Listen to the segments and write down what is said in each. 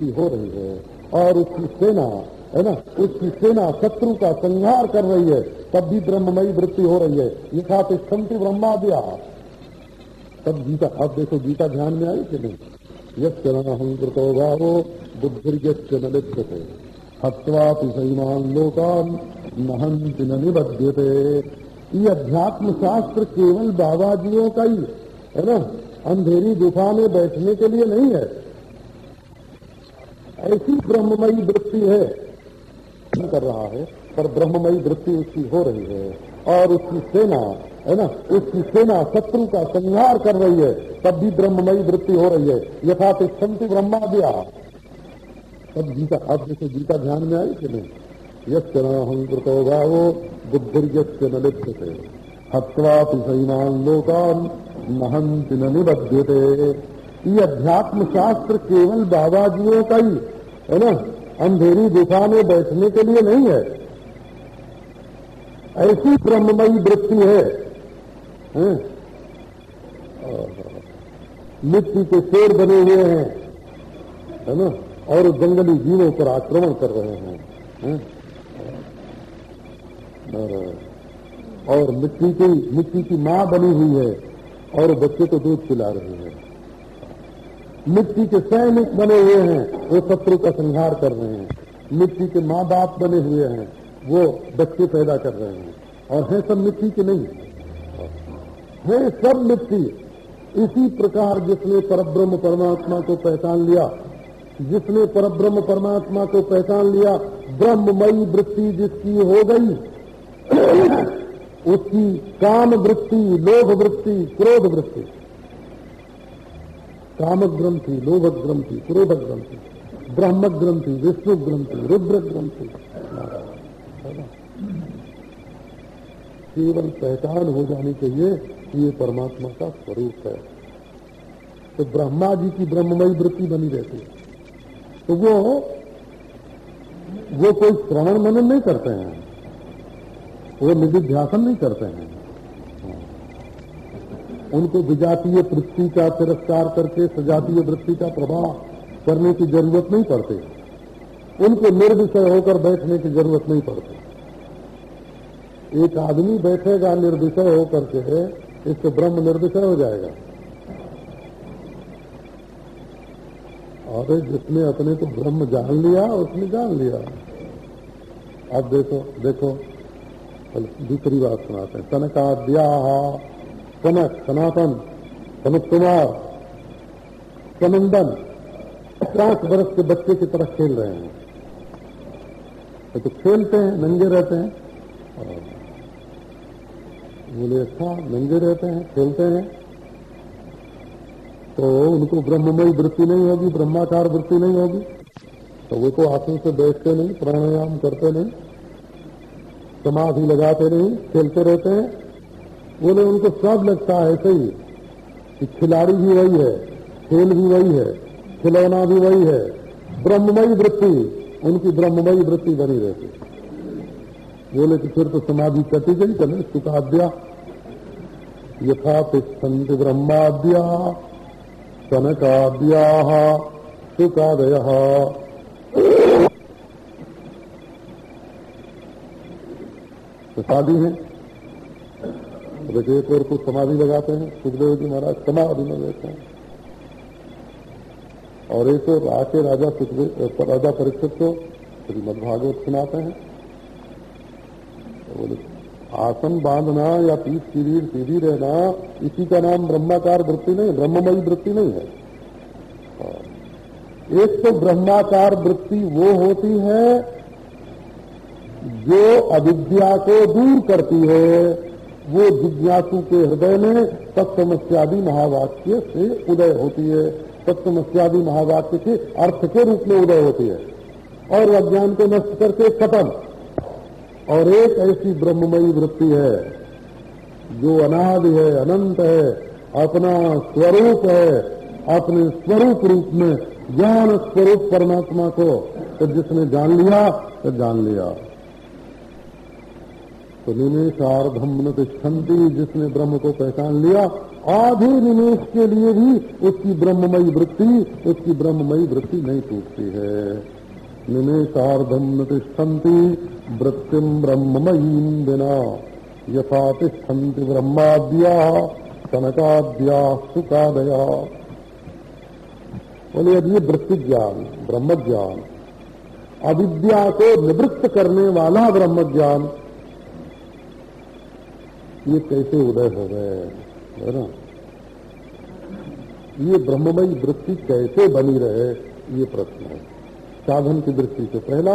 की हो रही है और उसकी सेना, है ना, उसकी सेना शत्रु का संहार कर रही है, तब भी ब्रह्ममयी वृत्ति हो रही है। यथा ब्रह्मा ब्रह्माद्या। तब गीता अब देखो गीता ध्यान में आई कि नहीं? यस्नाहंकृतो भावो बुद्धिर्यश्च न लिप्यते। हत्वापि सैमान लोकान नहंति न निबध्यते। ये अध्यात्म शास्त्र केवल बाबाजियों का ही, है ना? अंधेरी गुफा में बैठने के लिए नहीं है। ऐसी ब्रह्ममयी वृत्ति है। कर रहा है, पर ब्रह्ममयी वृत्ति उसकी हो रही है। और उसकी सेना, है ना? उसकी सेना शत्रु का संहार कर रही है, तब भी ब्रह्ममयी वृत्ति हो रही है। यथा तिष्ठन्ति ब्रह्माद्या। तब गीता अब जैसे गीता ध्यान में आई कि नहीं? यस्नाहंकृतो भावो, बुद्धिर्यस्य न लिप्यते। हत्वापि सैमान लोकान नहंति न निबध्यते। ये अध्यात्म शास्त्र केवल बाबाजियों का ही है ना? अंधेरी गुफा में बैठने के लिए नहीं है। ऐसी ब्रह्ममयी वृत्ति है? मिट्टी के शेर बने हुए हैं। है ना? और जंगली जीवों पर आक्रमण कर रहे हैं। है? और मिट्टी की मिट्टी की माँ बनी हुई है और बच्चे को दूध पिला रहे हैं। मिट्टी के सैनिक बने हुए हैं, वो शत्रु का संहार कर रहे हैं। मिट्टी के माँ बाप बने हुए हैं, वो बच्चे पैदा कर रहे हैं। और है सब मिट्टी के नहीं। है सब मिट्टी। इसी प्रकार जिसने परब्रह्म परमात्मा को पहचान लिया, जिसने परब्रह्म परमात्मा को पहचान लिया, ब्रह्ममयी वृत्ति जिसकी हो गई, उसकी काम वृत्ति लोभ वृत्ति क्रोध वृत्ति काम ग्रंथि लोभ ग्रंथि क्रोध ग्रंथि ब्रह्म ग्रंथि विष्णु ग्रंथि रुद्र ग्रंथि केवल पहचान हो जानी चाहिए कि ये परमात्मा का स्वरूप है। तो ब्रह्मा जी की ब्रह्ममयी वृत्ति बनी रहती है। तो वो वो कोई श्रवण मनन नहीं करते हैं। वो निधिध्यासन नहीं करते हैं। उनको विजातीय वृत्ति का तिरस्कार करके सजातीय वृत्ति का प्रभाव करने की ज़रूरत नहीं पड़ती। उनको निर्विषय होकर बैठने की ज़रूरत नहीं पड़ती। एक आदमी बैठेगा निर्विषय होकर के इससे ब्रह्म निर्विषय हो जाएगा। और जिसने अपने को ब्रह्म जान लिया, उसने जान लिया। अब देखो देखो दूसरी बात सुनाते हैं। तनकाद्या कनक सनातन कनक कुमार सनंदन पाँच वर्ष के बच्चे की तरह खेल रहे हैं। तो खेलते हैं, नंगे रहते हैं बोले अच्छा नंगे रहते हैं, खेलते हैं। तो उनको ब्रह्ममयी वृत्ति नहीं होगी ब्रह्माकार वृत्ति नहीं होगी। तो वो तो आसन से बैठते नहीं, प्राणायाम करते नहीं, समाधि लगाते नहीं, खेलते रहते हैं। बोले उनको सब लगता है ऐसे ही कि खिलाड़ी भी वही है, खेल भी वही है, खिलौना भी वही है, ब्रह्ममयी वृत्ति, उनकी ब्रह्ममयी वृत्ति बनी रहती। बोले कि फिर तो समाधि कटी गई, चले सुखाद्या यथा तिष्ठन्ति ब्रह्माद्या, कनकाद्या, सुखादय। तो शादी है। और कुछ समाधि लगाते हैं। सुखदेव जी महाराज समाधि में बैठते हैं। और एक आके राजा राजा परीक्षित को श्रीमद भागवत सुनाते हैं। तो बोले, आसन बांधना या पीठ सीढ़ी सीधी रहना, इसी का नाम ब्रह्माकार वृत्ति नहीं, ब्रह्ममयी वृत्ति नहीं है। एक तो ब्रह्माकार वृत्ति वो होती है जो अविद्या को दूर करती है। वो जिज्ञासु के हृदय में तत्समस्यादि महावाक्य से उदय होती है। तत्समस्यादि महावाक्य के अर्थ के रूप में उदय होती है। और अज्ञान को नष्ट करके खत्म। और एक ऐसी ब्रह्ममयी वृत्ति है, जो अनादि है, अनंत है, अपना स्वरूप है, अपने स्वरूप रूप में, ज्ञान स्वरूप परमात्मा को तो जिसने जान लिया तो जान लिया। तो निमेशार्धम न जिसने ब्रह्म को पहचान लिया, आधे निमेश के लिए भी उसकी ब्रह्ममयी वृत्ति, उसकी ब्रह्ममयी वृत्ति नहीं टूटती है। निमेशार्धम न तिष्ठन्ति वृत्तिम ब्रह्ममयी बिना यथा तिष्ठन्ति ब्रह्माद्या, कनकाद्या, सुखादया। बोले अब ये वृत्ति ज्ञान ब्रह्म ज्ञान अविद्या को निवृत्त करने वाला ब्रह्म ज्ञान ये कैसे उदय हो गए है? ना? ये ब्रह्ममयी वृत्ति कैसे बनी रहे? ये प्रश्न है। साधन की दृष्टि से पहला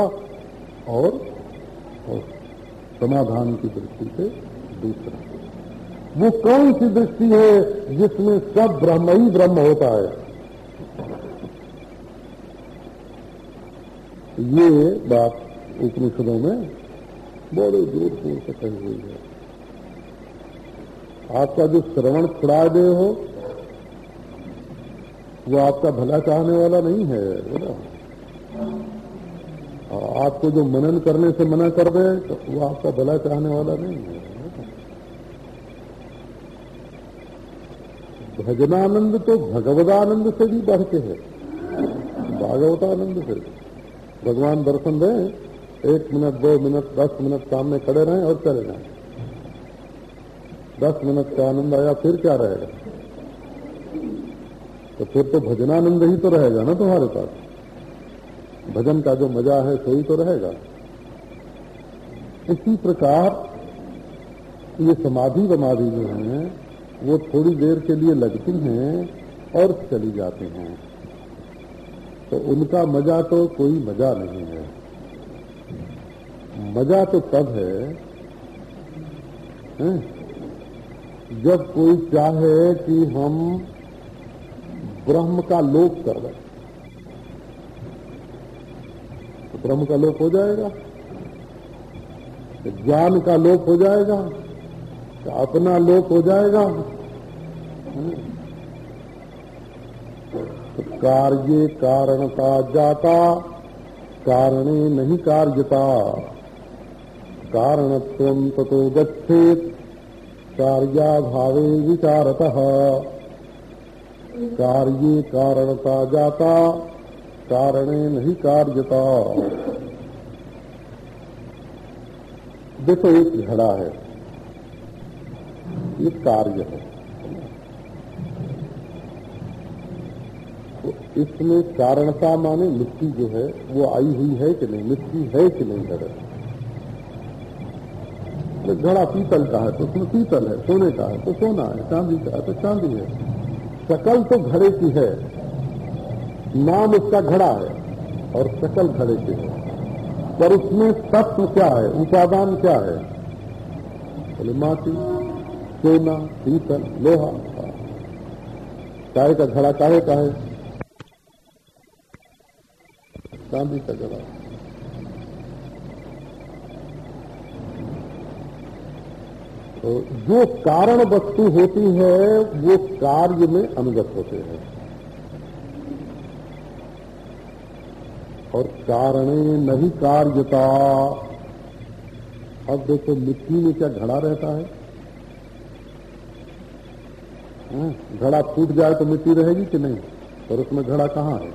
और, और समाधान की दृष्टि से दूसरा। वो कौन सी दृष्टि है जिसमें सब ब्रह्म ही ब्रह्म होता है? ये बात उपनिषदों में बड़े ज़ोर शोर से कही हुई है। आपका जो श्रवण छुड़ा दे हो, वो आपका भला चाहने वाला नहीं है ना? आपको जो मनन करने से मना कर दे तो वो आपका भला चाहने वाला नहीं है भजनानंद तो भगवदानंद से भी बढ़ के है। भागवतानंद से। भगवान दर्शन दें, एक मिनट, दो मिनट, दस मिनट सामने खड़े रहें और चले जाएँ। दस मिनट का आनंद आया फिर क्या रहेगा? तो फिर तो भजनानंद ही तो रहेगा ना तुम्हारे पास। भजन का जो मज़ा है सही तो रहेगा। इसी प्रकार ये समाधि वमाधि जो है वो थोड़ी देर के लिए लगती हैं और चली जाती हैं। तो उनका मज़ा तो कोई मज़ा नहीं है। मज़ा तो तब है, है? जब कोई चाहे कि हम ब्रह्म का लोप कर दें तो ब्रह्म का लोप हो जाएगा। तो ज्ञान का लोप हो जाएगा तो अपना लोप हो जाएगा। तो कार्य कारणता जाता, कारणे नहीं कार्यता। कारणत्व ततो गच्छेत। कार्याभावे विचारत। कार्ये कारणता जाता, कारणे नहीं कार्यता। देखो, एक घड़ा है। ये कार्य है। तो इसमें कारणता माने मिट्टी जो है, वो आई हुई है कि नहीं, मिट्टी है कि नहीं, घड़े। घड़ा पीतल का है तो उसमें पीतल है, सोने का है तो सोना है, चांदी का है तो चांदी है। शकल तो घड़े की है, नाम उसका घड़ा है और शकल घड़े की है। पर उसमें तत्व क्या है, उपादान क्या है? बोले, माटी, सोना, पीतल, लोहा। चाय का घड़ा, काहे का है? चांदी का घड़ा जो कारण वस्तु होती है वो कार्य में अनुगत होते हैं। और कारणे नहीं कार्यता। अब देखो मिट्टी में क्या घड़ा रहता है? हाँ, घड़ा फूट जाए तो मिट्टी रहेगी कि नहीं? और उसमें घड़ा कहाँ है?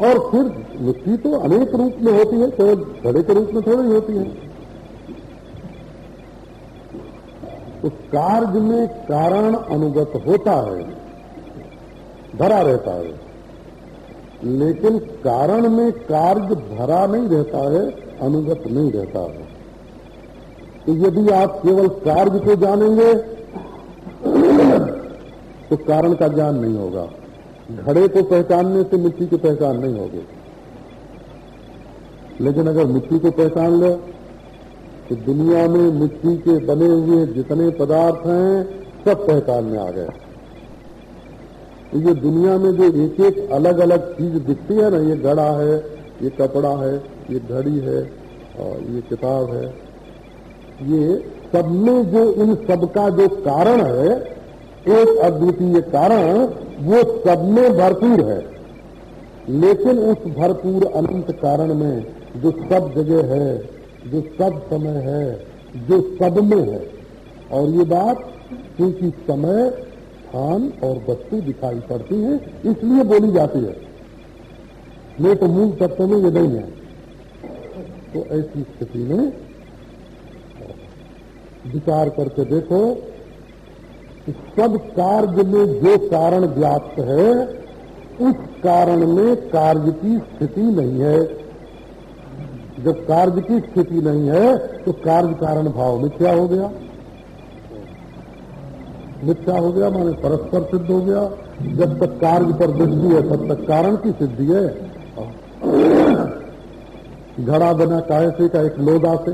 और फिर मिट्टी तो अनेक रूप में होती है केवल घड़े के रूप में थोड़ी होती है। तो कार्य में कारण अनुगत होता है, भरा रहता है। लेकिन कारण में कार्य भरा नहीं रहता है, अनुगत नहीं रहता है। तो यदि आप केवल कार्य को जानेंगे तो कारण का ज्ञान नहीं होगा। घड़े को पहचानने से मिट्टी की पहचान नहीं होगी। लेकिन अगर मिट्टी को पहचान लो कि दुनिया में मिट्टी के बने हुए जितने पदार्थ हैं, सब पहचान में आ गए। तो ये दुनिया में जो एक एक अलग अलग चीज़ दिखती है ना, ये घड़ा है, ये कपड़ा है, ये घड़ी है, और ये किताब है, ये सब में जो इन सबका जो कारण है, एक अद्वितीय कारण, वो सब में भरपूर है। लेकिन उस भरपूर अनंत कारण में जो सब जगह है जो सब समय है, जो सब में है। और ये बात क्योंकि समय, स्थान और वस्तु दिखाई पड़ती है, इसलिए बोली जाती है। नहीं तो मूल तत्व में ये नहीं है। तो ऐसी स्थिति में विचार करके देखो कि सब कार्य में जो कारण व्याप्त है, उस कारण में कार्य की स्थिति नहीं है। जब कार्य की स्थिति नहीं है तो कार्य कारण भाव मिथ्या हो गया। मिथ्या हो गया, माने परस्पर सिद्ध हो गया। जब तक कार्य पर दृष्टि है, तब तक कारण की सिद्धि है। घड़ा बना काहे से, का एक लोदा से।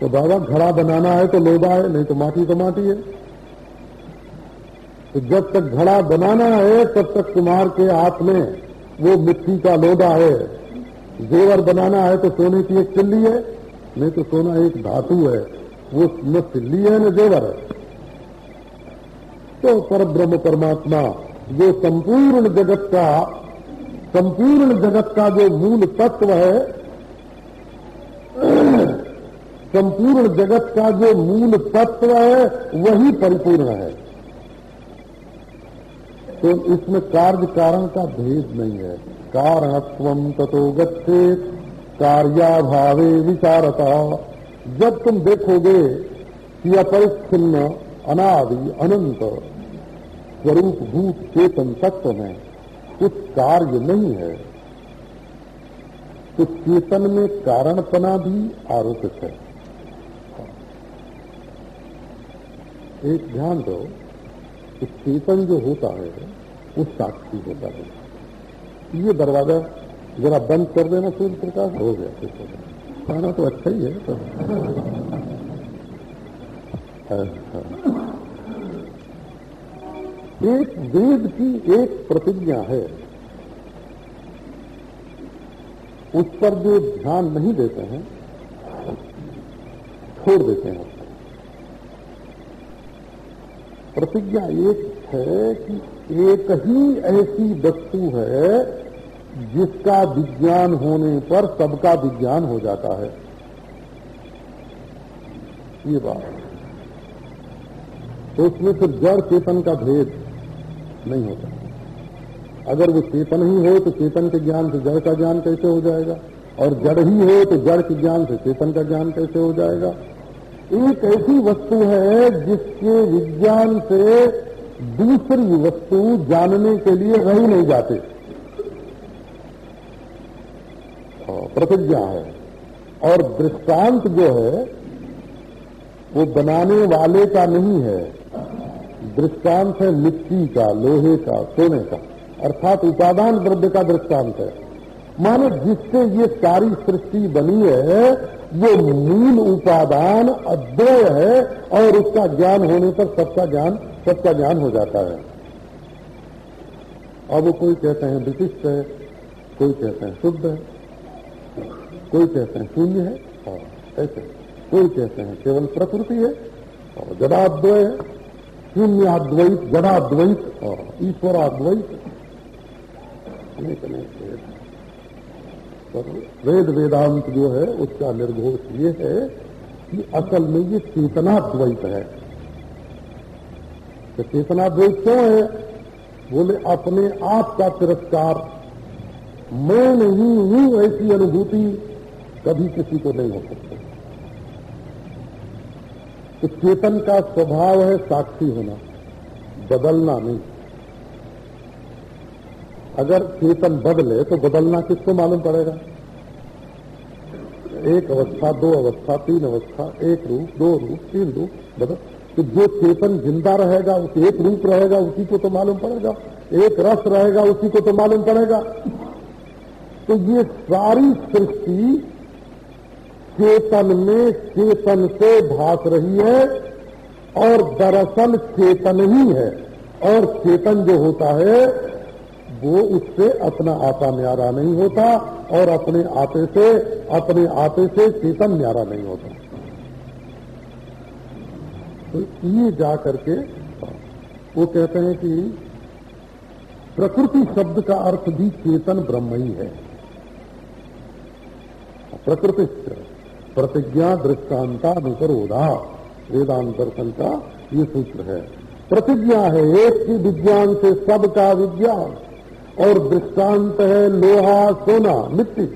तो बाबा, घड़ा बनाना है तो लोदा है, नहीं तो माटी तो माटी है। तो जब तक घड़ा बनाना है, तब तक कुमार के हाथ में वो मिट्टी का लोडा है। जेवर बनाना है तो सोने की एक चिल्ली है, नहीं तो सोना एक धातु है। वो न चिल्ली है, न जेवर है। तो पर ब्रह्म परमात्मा, जो संपूर्ण जगत का, संपूर्ण जगत का जो मूल तत्व है, संपूर्ण जगत का जो मूल तत्व है, वही परिपूर्ण है। तो इसमें कार्य कारण का भेद नहीं है। कारणत्व तथो गच्छेत, कार्याभावे विचारता। जब तुम देखोगे कि अपरिच्छिन्न अनादि, अनंत स्वरूप भूत चेतन तत्व में कुछ कार्य नहीं है तो चेतन में कारणपना भी आरोपित है। एक ध्यान दो, कि चेतन जो होता है साक्षी होता है ये दरवाज़ा जरा बंद कर देना, सूर्य प्रकाश। हो गया खाना तो अच्छा ही है तो। एक वेद की एक प्रतिज्ञा है। उस पर जो ध्यान नहीं देते हैं, छोड़ देते हैं। प्रतिज्ञा एक है कि एक ही ऐसी वस्तु है जिसका विज्ञान होने पर सबका विज्ञान हो जाता है। ये बात। तो उसमें फिर जड़ चेतन का भेद नहीं होता। अगर वो चेतन ही हो तो चेतन के ज्ञान से जड़ का ज्ञान कैसे हो जाएगा? और जड़ ही हो तो जड़ के ज्ञान से चेतन का ज्ञान कैसे हो जाएगा? एक ऐसी वस्तु है जिसके विज्ञान से दूसरी वस्तु जानने के लिए रही नहीं जाते। प्रतिज्ञा है। और दृष्टांत जो है, वो बनाने वाले का नहीं है। दृष्टांत है मिट्टी का, लोहे का, सोने का। अर्थात उपादान द्रव्य का दृष्टांत है। मानो जिससे ये सारी सृष्टि बनी है वो मूल उपादान अद्वय है, और उसका ज्ञान होने पर सबका ज्ञान सबका ज्ञान हो जाता है। अब वो कोई कहते हैं विशिष्ट है, कोई कहते हैं शुद्ध है, कोई कहते हैं शून्य है, और ऐसे। कोई कहते हैं केवल प्रकृति है, और जड़ाद्वय है शून्याद्वैत, जड़ाद्वैत, और ईश्वराद्वैत। अनेक अनेक वेद वेद वेदांत जो है, उसका निर्घोष ये है कि असल में ये चेतनाद्वैत है। तो चेतनाद्वैत क्यों है? बोले, अपने आप का तिरस्कार। मैं नहीं हूँ ऐसी अनुभूति, कभी किसी को नहीं हो सकती। तो चेतन का स्वभाव है साक्षी होना, बदलना नहीं। अगर चेतन बदले तो बदलना किसको मालूम पड़ेगा? एक अवस्था, दो अवस्था, तीन अवस्था, एक रूप, दो रूप, तीन रूप, बदल। तो जो चेतन ज़िंदा रहेगा, उस एक रूप रहेगा, उसी को तो मालूम पड़ेगा। एक रस रहेगा, उसी को तो मालूम पड़ेगा। तो ये सारी सृष्टि चेतन में चेतन से भास रही है और दरअसल चेतन ही है। और चेतन जो होता है, वो उससे अपना आपा न्यारा नहीं होता और अपने आपे से, अपने आपे से चेतन न्यारा नहीं होता। तो ये जा करके वो कहते हैं कि प्रकृति शब्द का अर्थ भी चेतन ब्रह्म ही। है प्रकृति प्रतिज्ञा दृष्टांता अनुकरोधा वेदांत दर्शन का ये सूत्र है। प्रतिज्ञा है एक ही विज्ञान से सबका विज्ञान, और दृष्टांत है लोहा, सोना, मिट्टी।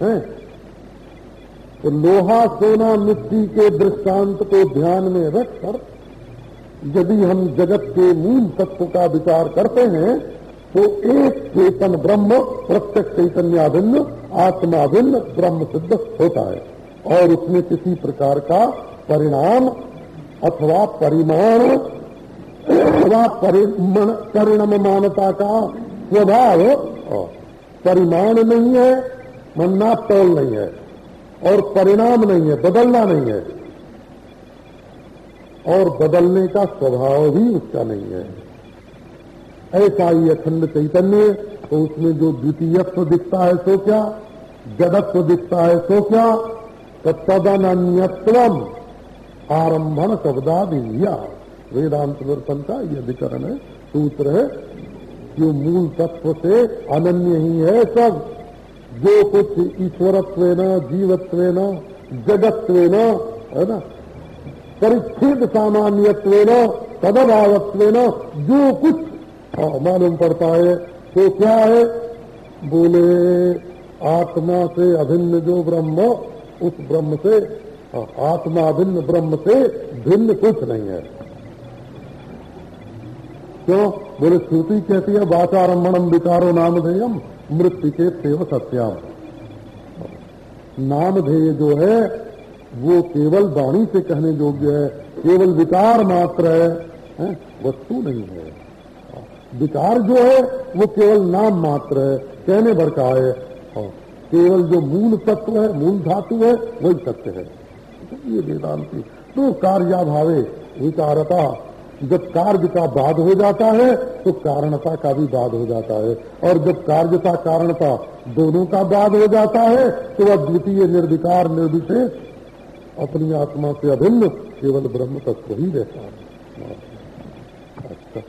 है? तो लोहा सोना मिट्टी के दृष्टांत को ध्यान में रखकर यदि हम जगत के मूल तत्व का विचार करते हैं तो एक चेतन ब्रह्म, प्रत्यक्ष चैतन्याभिन्न, आत्माभिन्न, ब्रह्म सिद्ध होता है। और उसमें किसी प्रकार का परिणाम अथवा परिमाण, अथवा परिणाम मानता का स्वभाव परिमाण नहीं है मन्ना तोल नहीं है। और परिणाम नहीं है, बदलना नहीं है। और बदलने का स्वभाव भी उसका नहीं है। ऐसा ही अखंड चैतन्य तो उसमें जो द्वितीयत्व दिखता है सो क्या? जगत्व दिखता है सो क्या? तदन्यत्व आरंभन शब्दादिया वेदांत दर्शन का यह अधिकरण है, सूत्र है, जो मूल तत्व से अनन्य ही है सब। जो कुछ ईश्वरत्व न जीवत्व न जगत्व न है ना? परिच्छेद सामान्यत्व न तदभावत्व न जो कुछ हाँ, मालूम पड़ता है तो क्या है? बोले आत्मा से अभिन्न जो ब्रह्म उस ब्रह्म से हाँ, आत्मा भिन्न ब्रह्म से भिन्न कुछ नहीं है। क्यों? बोले श्रुति कहती है वाचारम्भम विकारो नामधेयम मृत्यु के सेव सत्याम। नामधेय जो है वो केवल वाणी से कहने योग्य है केवल विकार मात्र है, है वस्तु नहीं है। विकार जो है वो केवल नाम मात्र है कहने भर का है। केवल जो मूल तत्व है मूल धातु है वही सत्य है। ये वेदांति तो कार्याभावे विकारता जब कार्य का बाद हो जाता है तो कारणता का भी बाद हो जाता है। और जब कार्यता कारणता दोनों का बाद हो जाता है तो वह द्वितीय निर्विकार निर्विशेष अपनी आत्मा से अभिन्न केवल ब्रह्म तत्व ही रहता है। अच्छा।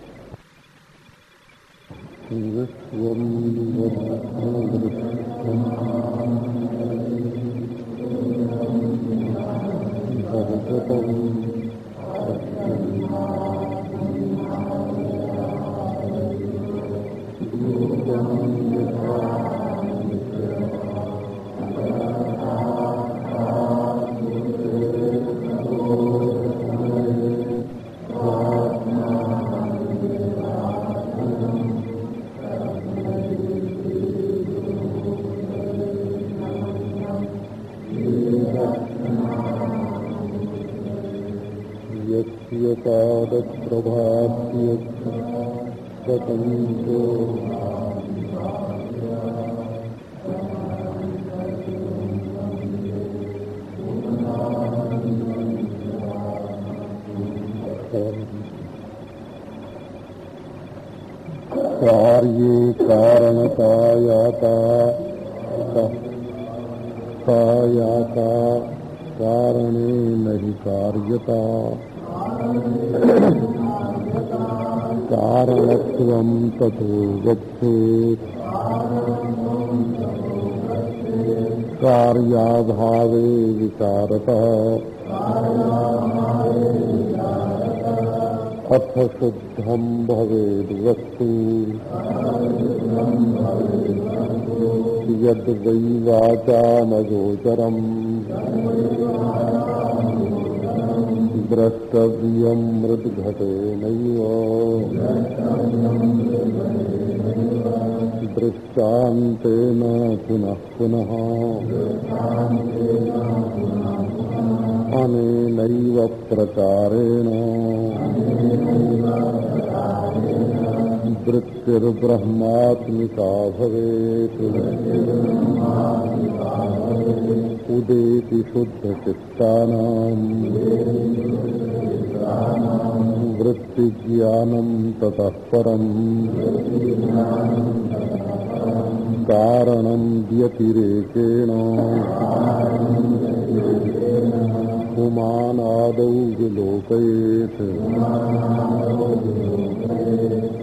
स्वतन्त्रो कार्ये कारणतायाता कायाता कारणे नहीं कार्यता कारणत्वं ततो गच्छेत् कार्याभावे विकारतः अथ शुद्धम भवेद्वस्तु। यद द्रष्टव्यम् मृद्घटेनैव दृष्टान्तेन पुनः पुनः अनेनैव प्रकारेण वृत्तिर्ब्रह्मात्मिका भवेत् उदेति शुद्धचित्तानाम् वृत्तिज्ञानम् ततः परम्। कारणम् व्यतिरेकेण। पुमानादौ विलोकयेत्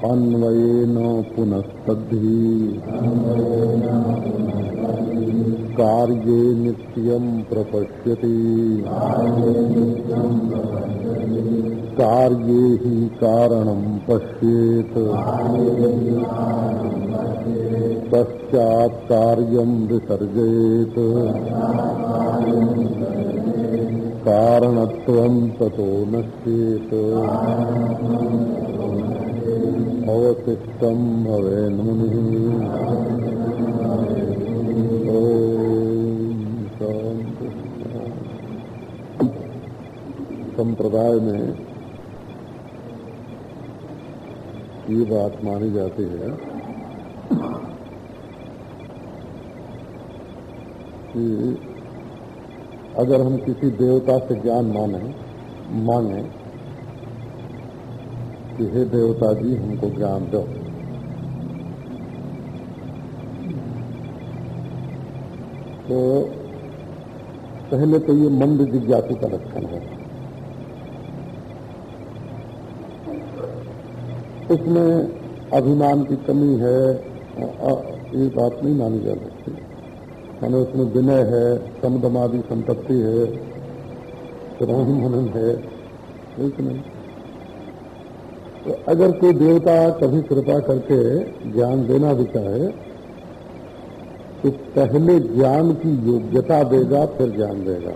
अन्वयेन पुनस्तद्धि। कार्ये नित्यं प्रपश्यति कार्ये हि कारणं पश्येत्। पश्चात् कार्यं विसर्जयेत्। कारणत्वं ततो नश्येत्। अवशिष्टं भवेन्मुनिः। संप्रदाय में ये बात मानी जाती है कि अगर हम किसी देवता से ज्ञान माने, मांगे कि हे देवता जी हमको ज्ञान दो। तो पहले तो ये मंद जिज्ञासु का लक्षण है। उसमें अभिमान की कमी है ये बात नहीं मानी जा सकती। यानी उसमें विनय है, समदमादि संपत्ति है रोहिम मनन है नहीं? तो अगर कोई देवता कभी कृपा करके ज्ञान देना भी चाहे तो पहले ज्ञान की योग्यता देगा, फिर ज्ञान देगा।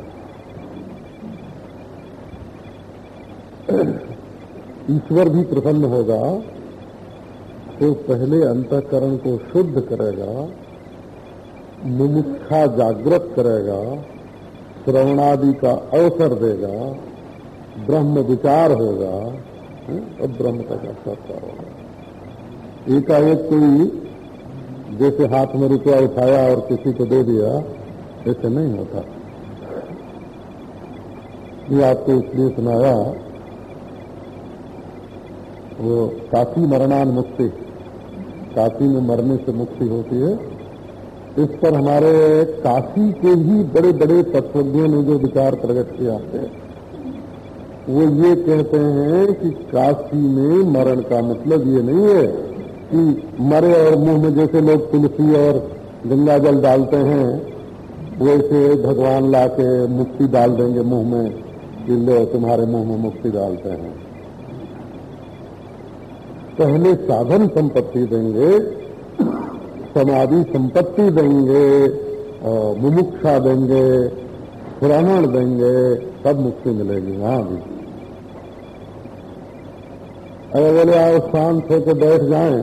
ईश्वर भी प्रसन्न होगा तो पहले अंतकरण को शुद्ध करेगा, मुमुक्षा जागृत करेगा, श्रवणादि का अवसर देगा, ब्रह्म विचार होगा और ब्रह्म का साक्षात्कार होगा। एकाएक कोई जैसे हाथ में रुपया उठाया और किसी को दे दिया, ऐसे नहीं होता। ये आपको इसलिए सुनाया वो काशी मरणान मुक्ति काशी में मरने से मुक्ति होती है। इस पर हमारे काशी के ही बड़े बड़े तत्वज्ञों ने जो विचार प्रकट किया है वो ये कहते हैं कि काशी में मरण का मतलब ये नहीं है कि मरे और मुँह में जैसे लोग तुलसी और गंगा जल डालते हैं, वैसे भगवान ला के मुक्ति डाल देंगे मुँह में, कि लो तुम्हारे मुँह में मुक्ति डालते हैं। पहले साधन संपत्ति देंगे, समाधि संपत्ति देंगे मुमुक्षा देंगे श्रवण देंगे तब मुक्ति मिलेगी वहाँ भी अगर बोले, आओ शांत होकर बैठ जाए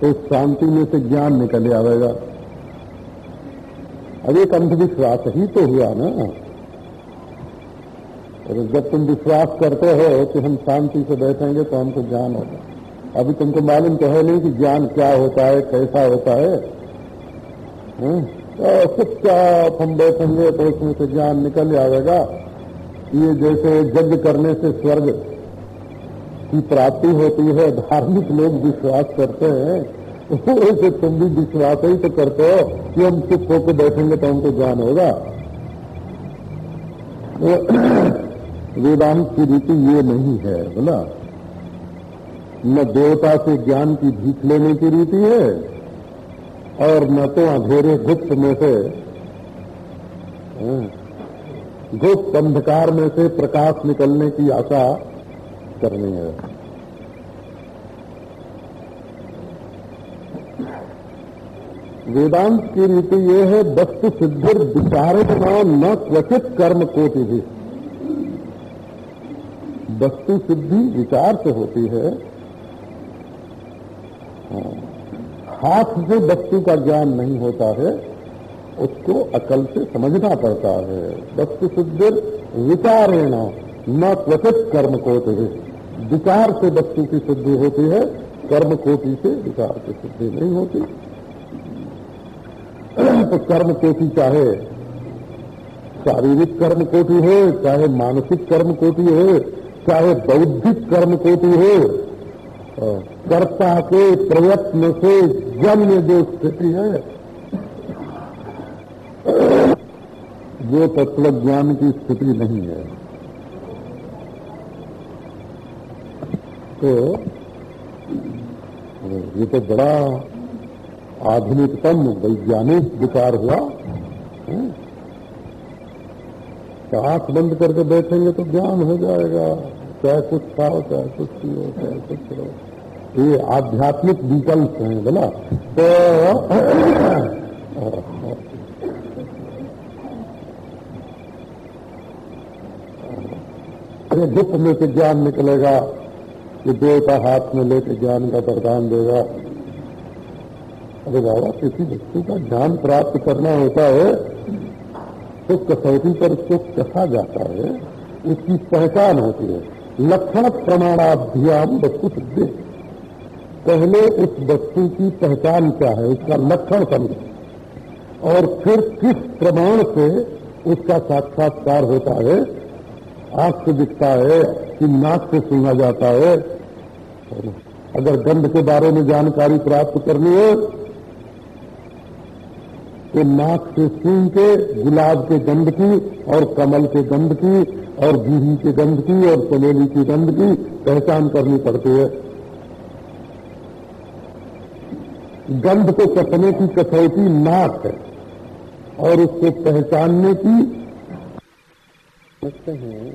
तो शांति में से ज्ञान निकल आवेगा। अब एक अंधविश्वास ही तो हुआ ना। और जब तुम विश्वास करते हो कि हम शांति से बैठेंगे तो हमको ज्ञान होगा। अभी तुमको मालूम तो है नहीं कि ज्ञान क्या होता है, कैसा होता है। तो चुपचाप हम बैठेंगे तो उसमें से ज्ञान निकल आवेगा ये जैसे यज्ञ करने से स्वर्ग की प्राप्ति होती है, धार्मिक लोग विश्वास करते हैं। वैसे तुम भी विश्वास ही तो करते हो कि हम चुप होकर बैठेंगे तो हमको ज्ञान होगा। वेदांत की रीति ये नहीं है, बोला। न देवता से ज्ञान की भीख लेने की रीति है, और न तो अंधेरे गुप्त में से गुप्त अंधकार में से प्रकाश निकलने की आशा करनी है। वेदांत की रीति ये है, वस्तु सिद्धि विचारे न क्वचित कर्म कोटि भी। वस्तु सिद्धि विचार से होती है हाथ से वस्तु का ज्ञान नहीं होता है, उसको अकल से समझना पड़ता है। वस्तु सिद्धि विचारेण न क्वचित कर्म कोटि विचार से वस्तु की सिद्धि होती है कर्म कोटि से विचार की सिद्धि नहीं होती। तो कर्म कोटि चाहे शारीरिक कर्म कोटि हो, चाहे मानसिक कर्म कोटि हो, चाहे बौद्धिक कर्म कोटि हो कर्ता के प्रयत्न से जन्य जो स्थिति है, वो तत्व ज्ञान की स्थिति नहीं है। तो ये तो बड़ा आधुनिकतम वैज्ञानिक विचार हुआ आँख बंद करके बैठेंगे तो ज्ञान हो जाएगा। चाहे कुछ खाओ, चाहे कुछ पियो, चाहे कुछ करो ये आध्यात्मिक विकल्प हैं, बोला। तो अरे गुप्त में से ज्ञान निकलेगा कि देवता हाथ में लेके ज्ञान का वरदान देगा। अरे बाबा, किसी वस्तु का ज्ञान प्राप्त करना होता है तो कसौटी पर उसको कहा जाता है, उसकी पहचान होती है। लक्षण प्रमाणाभ्याम वस्तु सिद्धि। पहले उस वस्तु की पहचान क्या है? उसका लक्षण समझ और फिर किस प्रमाण से उसका साक्षात्कार होता है? आँख से दिखता है कि नाक से सुना जाता है। अगर गंध के बारे में जानकारी प्राप्त करनी है तो नाक से सूंघ के, गुलाब के गंध की और कमल के गंध की और जीही के गंध की और चमेली की गंध की पहचान करनी पड़ती है। गंध को कसने की कसौटी नाक है और उसको पहचानने की समझते हैं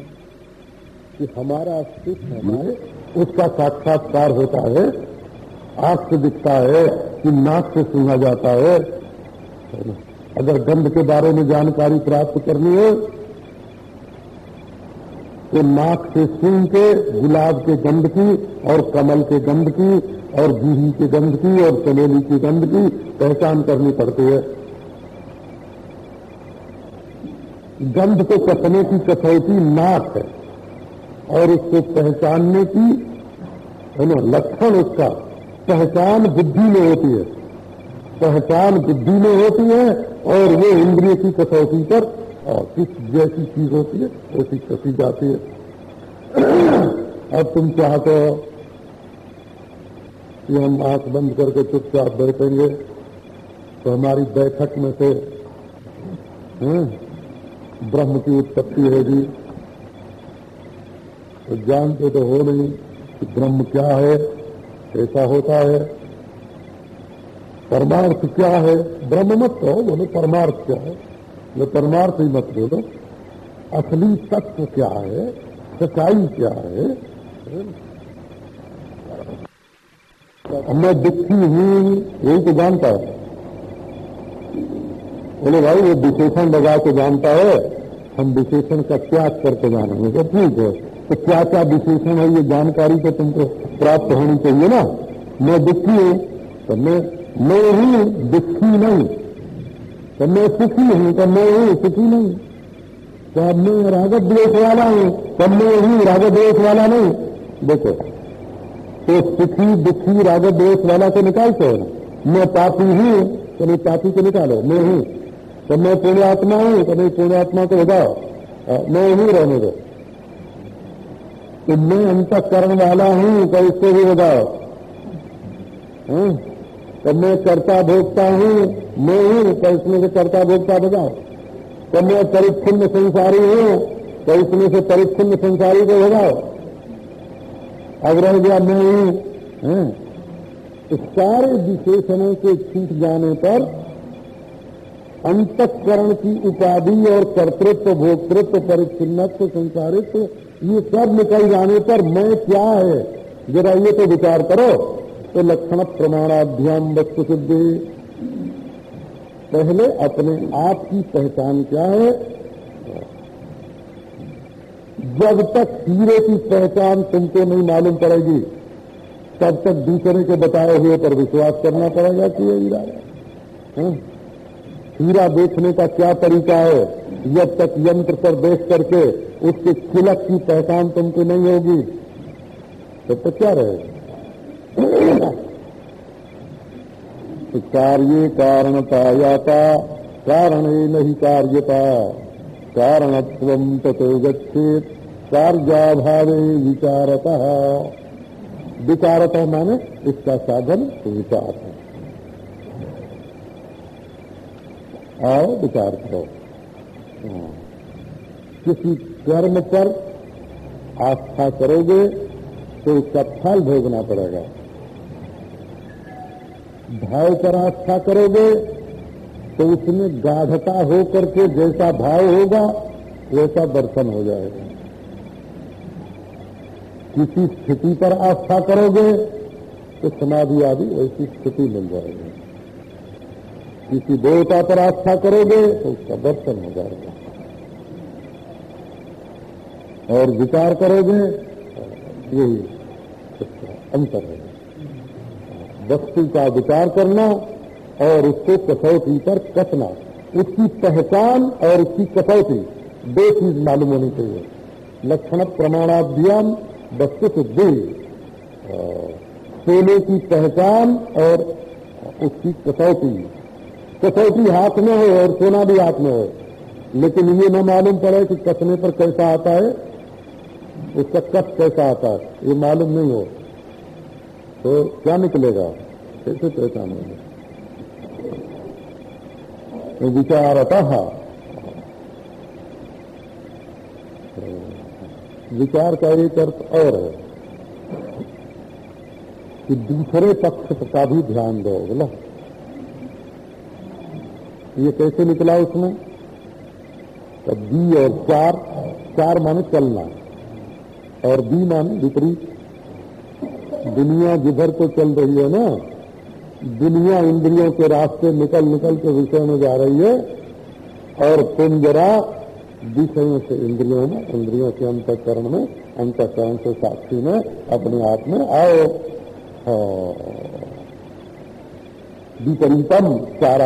कि हमारा अस्तित्व हमारे उसका साक्षात्कार होता है, आँख से दिखता है कि नाक से सुना जाता है। अगर गंध के बारे में जानकारी प्राप्त करनी है तो नाक से सूंघ के, गुलाब के गंध की, और कमल के गंध की, और जीही के गंध की, और चमेली की गंध की पहचान करनी पड़ती है। गंध को कसने की कसौटी नाक है, और उसको पहचानने की, है ना, लक्षण उसका, पहचान बुद्धि में होती है। पहचान बुद्धि में होती है, और वो इंद्रिय की कसौटी पर और किस जैसी चीज़ होती है वैसी कसी जाती है। अब तुम चाहते हो कि हम आँख बंद करके चुपचाप बैठेंगे तो हमारी बैठक में से ब्रह्म की उत्पत्ति होगी। तो जानते तो हो नहीं कि ब्रह्म क्या है ऐसा होता है। परमार्थ क्या है? ब्रह्म मत कहो बोले परमार्थ क्या है? ये परमार्थ ही मत बोलो। असली तत्व क्या है? सच्चाई क्या है? मैं दुखी हूँ, यही तो जानता है। बोले भाई, वो विशेषण लगा के जानता है। हम विशेषण का त्याग करके जानेंगे। तो ठीक है। तो क्या क्या विशेषण है, ये जानकारी तो तुमको प्राप्त होनी चाहिए ना। मैं दुखी हूँ तो मैं मैं ही दुखी नहीं। तो मैं सुखी हूँ तो मैं ही सुखी नहीं। तो अब मैं रागत द्वेष वाला हूँ तो मैं ही रागत द्वेष वाला नहीं। देखो तो सुखी दुखी रागत द्वेष वाला को निकालते हो। मैं पापी हूँ तो नहीं पापी को निकालो, मैं हूँ। तो मैं पुण्यात्मा हूँ तो नहीं पुण्यात्मा को बताओ मैं ही रहने दो। तो मैं अंतकरण वाला हूँ तो इसको भी बताओ तो मैं कर्ता भोगता हूँ, मैं हूँ तो इसमें से कर्ता भोगता बताओ तो मैं परिच्छिन्न संसारी हूँ तो इसमें से परिच्छिन्न संसारी को भगाओ अब गया मैं हूँ तो सारे विशेषणों के छूट जाने पर अंतकरण की उपाधि और कर्तृत्व, भोक्तृत्व, परिच्छिन्नत्व, संसारित्व, ये सब निकल जाने पर मैं क्या है? जरा ये तो विचार करो। तो लक्षण प्रमाणाभ्याम वस्तु सिद्धि पहले अपने आप की पहचान क्या है? जब तक हीरे की पहचान तुमको नहीं मालूम पड़ेगी, तब तक दूसरे के बताए हुए पर विश्वास करना पड़ेगा कि ये हीरा है। हीरा देखने का क्या तरीका है? जब तक यंत्र पर देख करके उसके खिलक की पहचान तुमको नहीं होगी, तब तो क्या रहेगा? कार्य कारणता याता, कारण नहीं कार्यता। कारणत्व तथो गच्छेत, कार्याभावे विचारता। विचारता माने इसका साधन विचार है। आओ विचार करो। किसी कर्म पर आस्था करोगे तो उसका फल भोगना पड़ेगा। भाव पर आस्था करोगे तो उसमें गाढ़ता हो करके जैसा भाव होगा, वैसा दर्शन हो जाएगा। किसी स्थिति पर आस्था करोगे तो समाधि आदि वैसी स्थिति मिल जाएगी। किसी देवता पर आस्था करोगे तो उसका दर्शन हो जाएगा। और विचार करोगे यही अंतर है। वस्तु का विचार करना और उसको कसौटी पर कसना। उसकी पहचान और उसकी कसौटी, दो चीज़ मालूम होनी चाहिए। लक्षण प्रमाणाभ्याम वस्तु सिद्धि सोने की पहचान और उसकी कसौटी। कसौटी हाथ में हो और सोना भी हाथ में हो। लेकिन ये न मालूम पड़े कि कसने पर कैसा आता है, उसका कस कैसा आता है, ये मालूम नहीं हो। तो क्या निकलेगा? कैसे पहचान होगा? विचारतः विचार का एक अर्थ और है कि दूसरे पक्ष का भी ध्यान दो, बोला। ये कैसे निकला उसमें? तो बी और चार चार माने चलना, और बी माने विपरीत। दुनिया जिधर को चल रही है ना, दुनिया इंद्रियों के रास्ते निकल निकल के विषय में जा रही है, और तुम जरा विषयों से इंद्रियों में, इंद्रियों के अंतकरण में, अंतकरण से साक्षी में, अपने आप में आओ। विपरीतम चार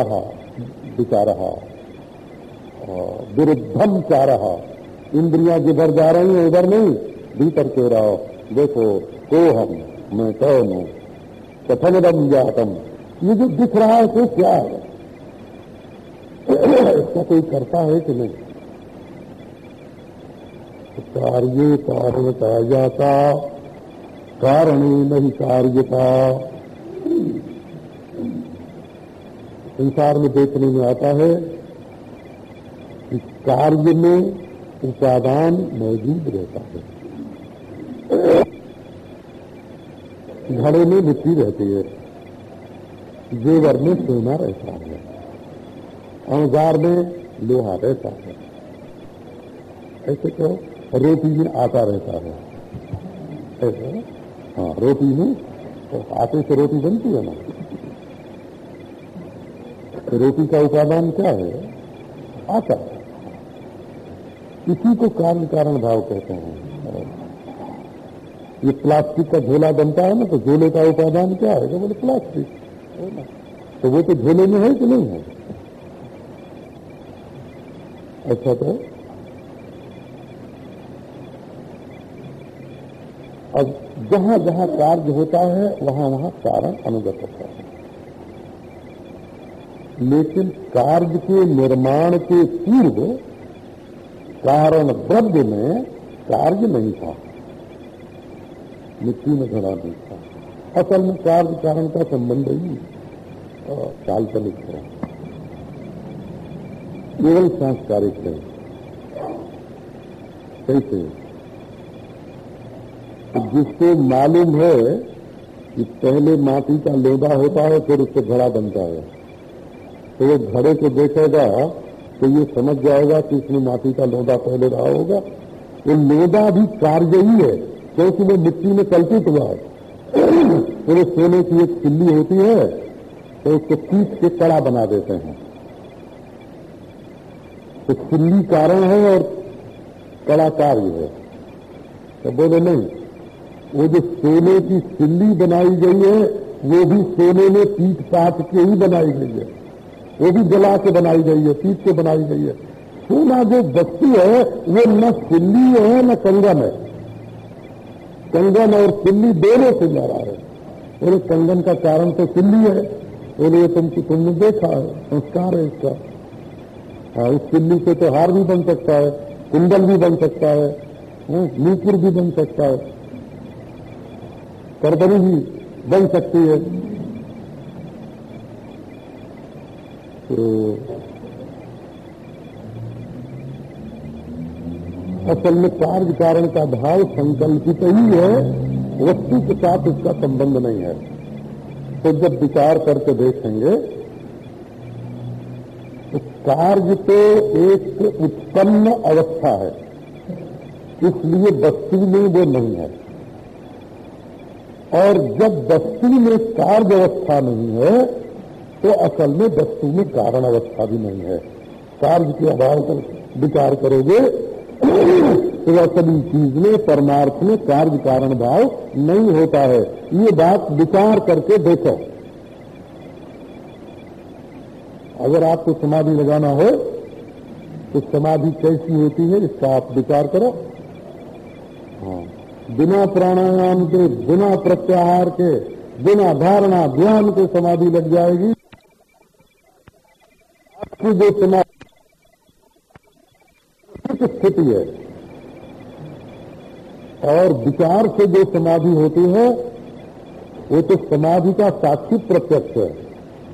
विचार विरुद्धम चार इंद्रियाँ जिधर जा रही हैं, उधर नहीं, भीतर के रहो। देखो को हम मैं कौन हूँ कथनदम जातम। ये जो दिख रहा है तो क्या है? इसका कोई करता है कि नहीं? कार्य कारणता जाता, कारण नहीं कार्यता। संसार में देखने में आता है कि कार्य में उपादान मौजूद रहता है। घड़े में मिट्टी रहती है। जेवर में सोना रहता है। औज़ार में लोहा रहता है। ऐसे कहो रोटी में आटा रहता है। ऐसे हाँ रोटी में तो आटे से रोटी बनती है ना? तो रोटी का उपादान क्या है? आटा। इसी को कारण कारण भाव कहते हैं। ये प्लास्टिक का झोला बनता है ना तो झोले का उपादान क्या है? तो बोले, प्लास्टिक। तो वो तो झोले में है कि नहीं है? अच्छा तो? अब जहाँ जहाँ कार्य होता है, वहाँ वहाँ कारण अनुगत होता है। लेकिन कार्य के निर्माण के पूर्व कारण द्रव्य में कार्य नहीं था। मिट्टी में घड़ा नहीं असल में कार्य कारण का संबंध ही काल्पनिक है। केवल सांस्कारिक है। कैसे? जिसको मालूम है कि पहले माटी का लोदा होता है, फिर उससे घड़ा बनता है। तो वो घड़े को देखेगा तो ये समझ जाएगा कि इसमें माटी का लोदा पहले रहा होगा। वो लोदा भी कार्य ही है। क्योंकि वो मिट्टी में कल्पित हुआ है। तो वो सोने की एक चिल्ली होती है तो उसको पीट के कड़ा बना देते हैं। तो चिल्ली कारण है और कड़ा कार्य है। तो बोले, नहीं, वो जो सोने की सिल्ली बनाई गई है, वो भी सोने में पीट पाट के ही बनाई गई है। वो भी जला के बनाई गई है पीट के बनाई गई है। सोना जो बस्ती है, वो न सिल्ली है, न कंगन है। कंगन और सिल्ली दोनों से लड़ा है। बोले कंगन का कारण तो सिल्ली है। बोले तुमकी तुमने देखा है, संस्कार है इसका। हाँ इस सिल्ली से तो हार भी बन सकता है, कुंडल भी बन सकता है नीपुर भी बन सकता है। करदनी भी बन सकती है। तो असल में कार्य कारण का भाव संकल्पित ही है, वस्तु के साथ उसका संबंध नहीं है। तो जब विचार करके देखेंगे तो कार्य तो एक उत्पन्न अवस्था है, इसलिए वस्तु में वो नहीं है। और जब वस्तु में कार्य अवस्था नहीं है तो असल में वस्तु में कारण अवस्था भी नहीं है। कार्य के अभाव पर विचार करोगे तो सभी चीज़ में परमार्थ में कार्य कारण भाव नहीं होता है। ये बात विचार करके देखो। अगर आपको समाधि लगाना हो तो समाधि कैसी होती है, इसका आप विचार करो। हाँ। बिना प्राणायाम के, बिना प्रत्याहार के, बिना धारणा, ध्यान के समाधि लग जाएगी। आपकी जो समाधि स्थिति है। और विचार से जो समाधि होती है, वो तो समाधि का साक्षी प्रत्यक्ष है।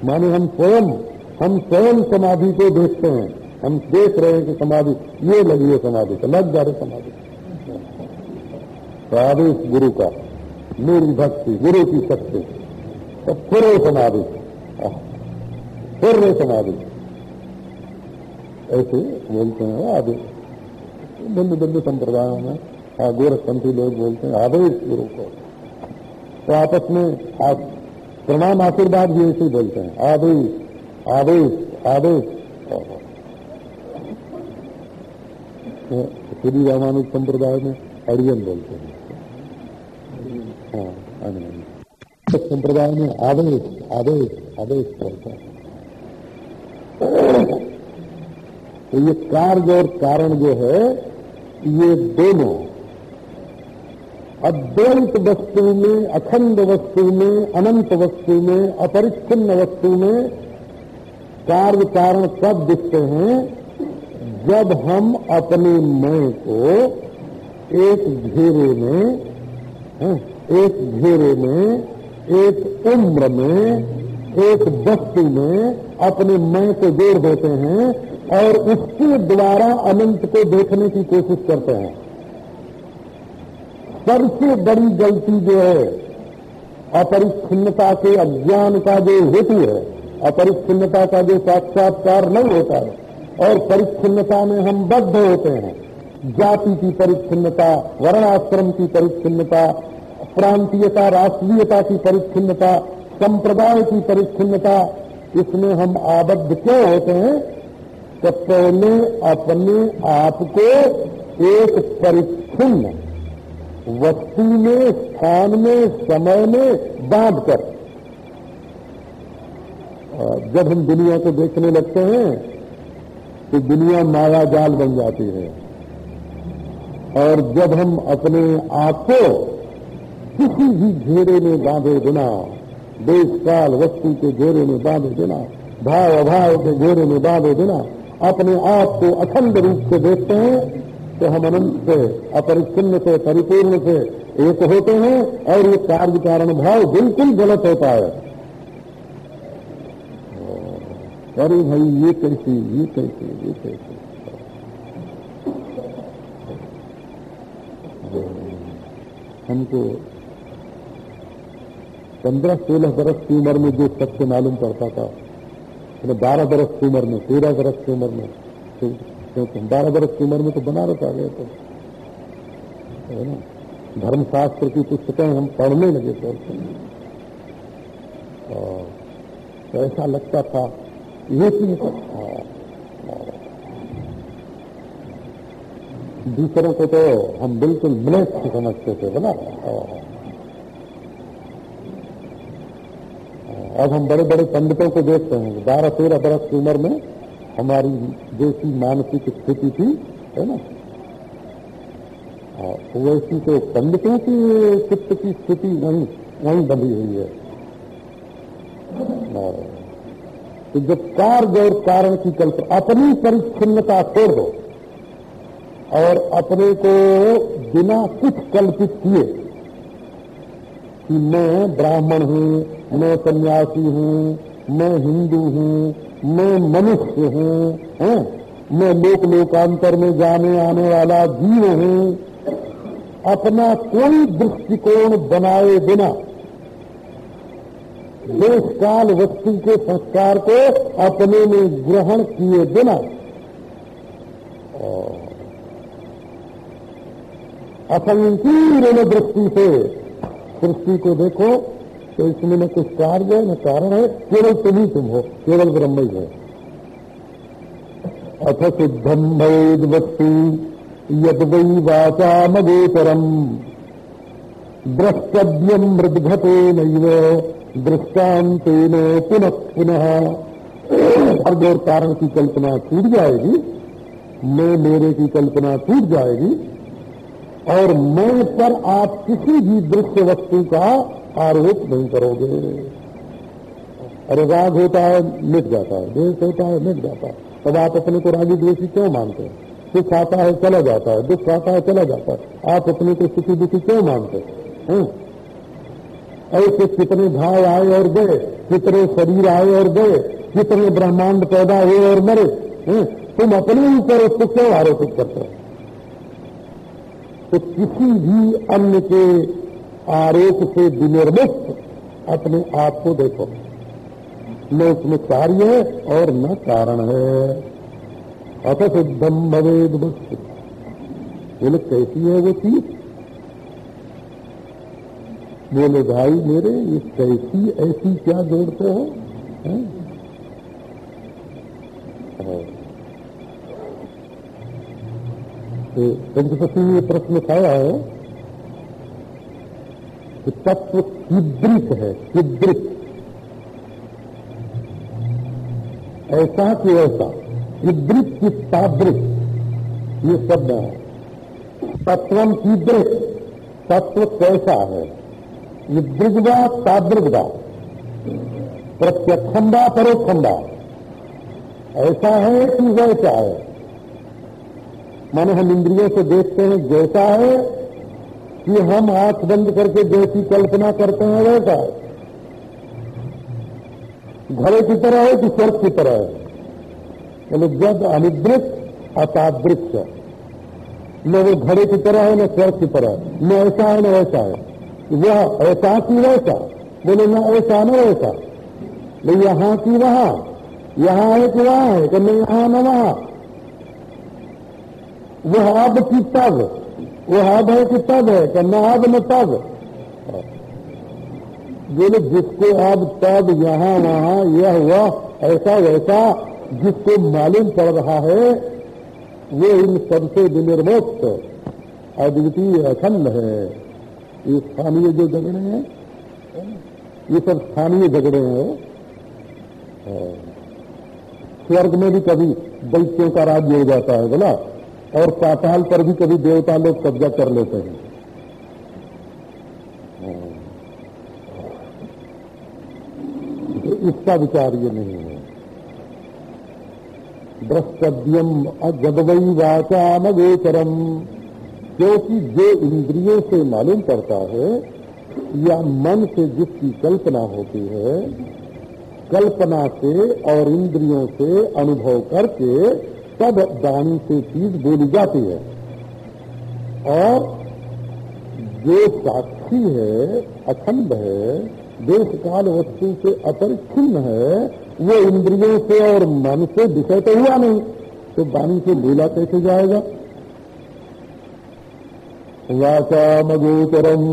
माने हम स्वयं हम स्वयं समाधि को देखते हैं। हम देख रहे हैं कि समाधि, ये लगी है समाधि तो लग जा रहे समाधि। तो आदेश गुरु का मेरी भक्ति गुरु की शक्ति तो फिर समाधि। फिर समाधि। ऐसे बोलते हैं आदेश भिन्न भिन्न संप्रदायों में गोरखपंथी लोग बोलते हैं आदेश गुरु को तो आपस में आप प्रणाम आशीर्वाद भी ऐसे बोलते हैं आदेश आदेश आदेश श्री रामानुज संप्रदाय में अड़ियन बोलते हैं। हाँ संप्रदाय में आदेश आदेश आदेश बोलते हैं। तो ये कार्य और कारण जो है ये दोनों अद्वैत वस्तु में, अखंड वस्तु में, अनंत वस्तु में, अपरिच्छिन्न वस्तु में कार्य कारण कब दिखते हैं। जब हम अपने मैं को एक घेरे में एक घेरे में, एक उम्र में, एक वस्तु में अपने मैं को जोड़ देते हैं और उसके द्वारा अनंत को देखने की कोशिश करते हैं। सबसे बड़ी गलती जो है, अपरिच्छिन्नता के अज्ञान का जो हेतु है, अपरिच्छिन्नता का जो साक्षात्कार नहीं होता है, और परिच्छिन्नता में हम बद्ध होते हैं। जाति की परिच्छिन्नता, वर्णाश्रम की परिच्छिन्नता, प्रांतीयता, राष्ट्रीयता की परिच्छिन्नता, संप्रदाय की परिच्छिन्नता, इसमें हम आबद्ध क्यों होते हैं? तो पहले अपने आप को एक परिच्छिन्न वस्तु में, स्थान में, समय में बाँध कर। जब हम दुनिया को देखने लगते हैं तो दुनिया माया जाल बन जाती है। और जब हम अपने आप को किसी भी घेरे में बांधे बिना देश काल वस्तु के घेरे में बांधे बिना भाव अभाव के घेरे में बांधे बिना अपने आप को अखंड रूप से देखते हैं तो हम अनंत से अपरिचिन्न से, परिपूर्ण से एक होते हैं, और ये कार्य कारण भाव बिल्कुल गलत होता है। अरे भाई, ये कैसे ये कैसे ये कैसे? हमको पंद्रह सोलह बरस की उम्र में जो सत्य मालूम पड़ता था तो बारह बरस की उम्र में तेरह बरस की उम्र में तो, तो, तो बारह बरस की उम्र में तो बनारस आ गए थे ना? धर्मशास्त्र की पुस्तकें हम पढ़ने लगे थे तो ऐसा लगता था ये चीज़ दूसरों को तो हम बिल्कुल ब्लेस समझते थे बोला अब हम बड़े बड़े पंडितों को देखते हैं। बारह तेरह बरस की उम्र में हमारी जैसी मानसिक स्थिति थी, है ना? वैसी तो पंडितों की चित्त की स्थिति वहीं वहीं बंधी हुई है। तो जब कार्य और कारण की कल्पना अपनी परिच्छिन्नता छोड़ दो और अपने को बिना कुछ कल्पित किए कि मैं ब्राह्मण हूँ, मैं सन्यासी हूँ, मैं हिंदू हूँ, मैं मनुष्य हूँ मैं लोक लोकांतर में जाने आने वाला जीव हूँ। अपना कोई दृष्टिकोण बनाए बिना देश काल वस्तु के संस्कार को अपने में ग्रहण किए बिना असंकीर्ण दृष्टि से सृष्टि को देखो तो इसमें न कुछ कार्य है, न कारण है, केवल तुम ही तुम हो, केवल ब्रह्म ही हो। अथ सिद्धम वस्तु यद वै वाचा मगोचरम द्रष्टव्यम मृदघटे नैव पुनः पुनः। अर्ध और कारण की कल्पना टूट जाएगी, मैं मेरे की कल्पना टूट जाएगी और मैं पर आप किसी भी दृश्य वस्तु का आरोप नहीं करोगे। अरे राग होता है, मिट जाता है। द्वेष होता है, मिट जाता है। तब आप अपने को रागी द्वेषी क्यों मानते हैं? सुख आता है, चला जाता है। दुख आता है, चला जाता है। आप अपने को सुखी दुखी क्यों मानते हैं? ऐसे कितने भाव आए और गए, कितने शरीर आए और गए, कितने ब्रह्मांड पैदा हुए और मरे तुम अपने ऊपर उसको क्यों आरोपित करते हो। तो किसी भी अन्य के आरोप से विनिर्मुक्त अपने आप को देखो। न उसमें कार्य है और न कारण है। अथ सिद्धम भवेद वस्तु बोले, कैसी है वो चीज़? बोले, भाई मेरे, ये कैसी, ऐसी क्या जोड़ते हो? तो पंचपति ये प्रश्न उठाया है कि तत्व कीद्रित है कीद्रित ऐसा कि ऐसा कीद्रित की ताद्रित ये शब्द है। तत्वम कीद्रित तत्व कैसा है? ये दृगवा तादृगवा प्रत्यक्षंदा परोक्षंदा ऐसा है कि वैसा है? माने हम इंद्रियों से देखते हैं, जैसा है, कि हम आँख बंद करके जैसी कल्पना करते हैं, वैसा है। घरे की तरह है कि स्वर्ग की तरह है। मतलब जब अनिद्रित, अतादृत न वो घड़े की तरह है, न स्वर्ग की तरह न ऐसा है, न वैसा है। वह ऐसा की वैसा। बोले, न ऐसा, न वैसा। नहीं यहाँ की वहाँ, यहाँ है कि वहाँ है कि नहीं, यहाँ न वहाँ। वह अब की तब वह अब है कि तब है कि न अब न तब बोले जिसको अब तब यहाँ, वहाँ, यह हुआ, ऐसा वैसा, जिसको मालूम पड़ रहा है, वो इन सबसे विनिर्मुक्त अद्वितीय अखंड है। ये स्थानीय जो झगड़े हैं, ये सब स्थानीय झगड़े हैं। स्वर्ग में भी कभी दैत्यों का राज्य हो जाता है, बोला। और पाताल पर भी कभी देवता लोग कब्जा कर लेते हैं। तो इसका विचार ये नहीं है। द्रष्टव्यम अगदवई वाचा न गोचरम क्योंकि जो इंद्रियों से मालूम पड़ता है, या मन से जिसकी कल्पना होती है, कल्पना से और इंद्रियों से अनुभव करके तब वाणी से चीज़ बोली जाती है। और जो साक्षी है, अखंड है देश काल वस्तु से अपरिच्छिन्न है, वो इंद्रियों से और मन से विषय तो हुआ नहीं तो वाणी से बोला कैसे जाएगा? वाचा मगोचरम